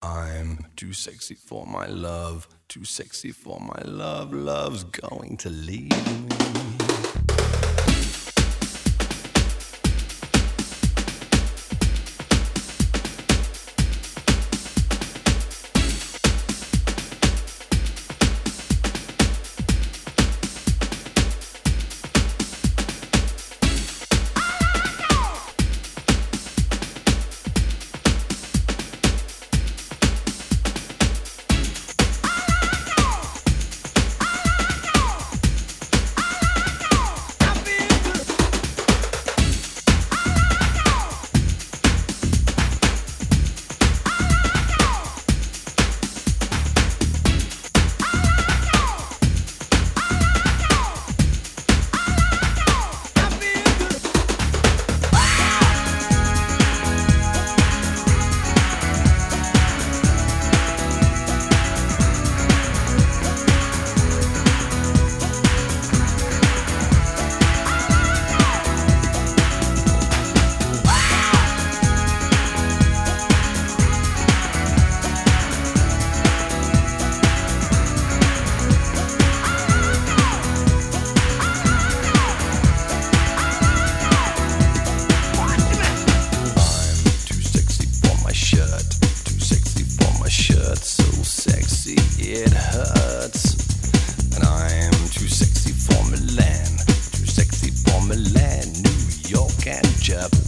I'm too sexy for my love, too sexy for my love. Love's going to leave me.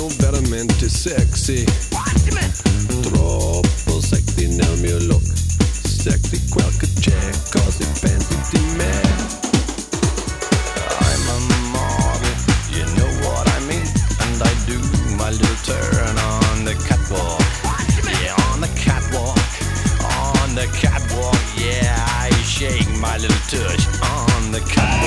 no novamente sexy. Troppo sexy nel mio look. Sexy quel che c'è, così pensi di me. I'm a model, you know what I mean. And I do my little turn on the catwalk. Yeah, on the catwalk. On the catwalk, yeah, I shake my little touch on the catwalk.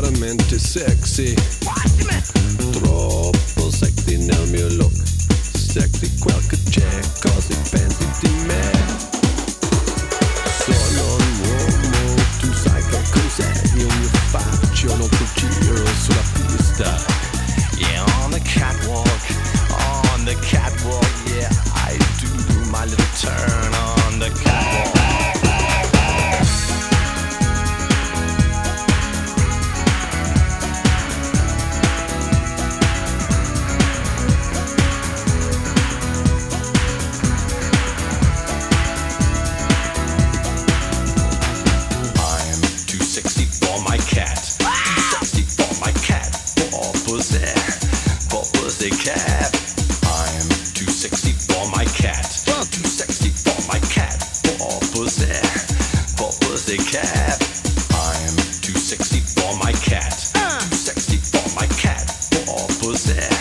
veramente sexy. Troppo sexy nel mio look, sexy quel che c'è. Too